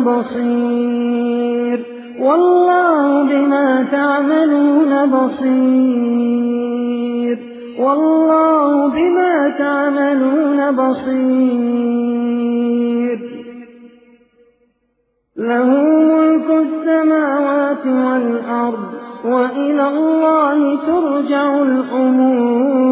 بَصِيرٌ. وَاللَّهُ بِمَا تَعْمَلُونَ بَصِيرٌ. وَاللَّهُ بِمَا تَعْمَلُونَ بَصِيرٌ. لَهُ مُلْكُ السَّمَاوَاتِ وَالْأَرْضِ وَإِلَى اللَّهِ تُرْجَعُ الْأُمُورُ.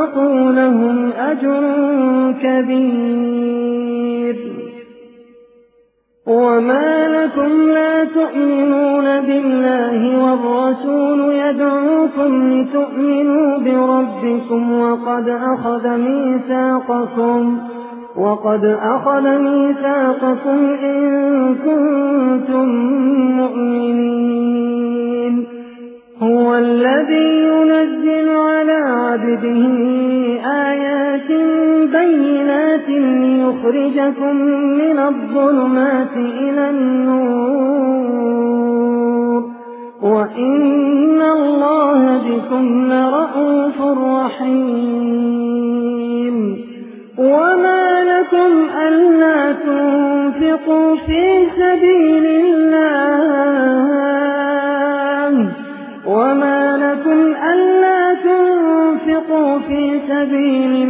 وَأَنفَقُوا لَهُمْ أَجْرٌ كَبِيرٌ. وَمَا لَكُمْ لَا تُؤْمِنُونَ بِاللَّهِ وَالرَّسُولُ يَدْعُوكُمْ لِتُؤْمِنُوا بِرَبِّكُمْ وَقَدْ أَخَذَ مِيثَاقَكُمْ وَقَدْ أَخَذَ مِيثَاقَكُمْ إِن كُنتُم مُّؤْمِنِينَ. لِّيُخْرِجَكُم مِّنَ الظُّلُمَاتِ إِلَى النُّورِ ۚ. وَإِنَّ اللَّهَ بِكُمْ لَرَءُوفٌ رَّحِيمٌ. وَمَا لَكُمْ أَلَّا تُنفِقُوا فِي سَبِيلِ اللَّهِ. وَمَا لَكُمْ أَلَّا تُنفِقُوا فِي سَبِيلِ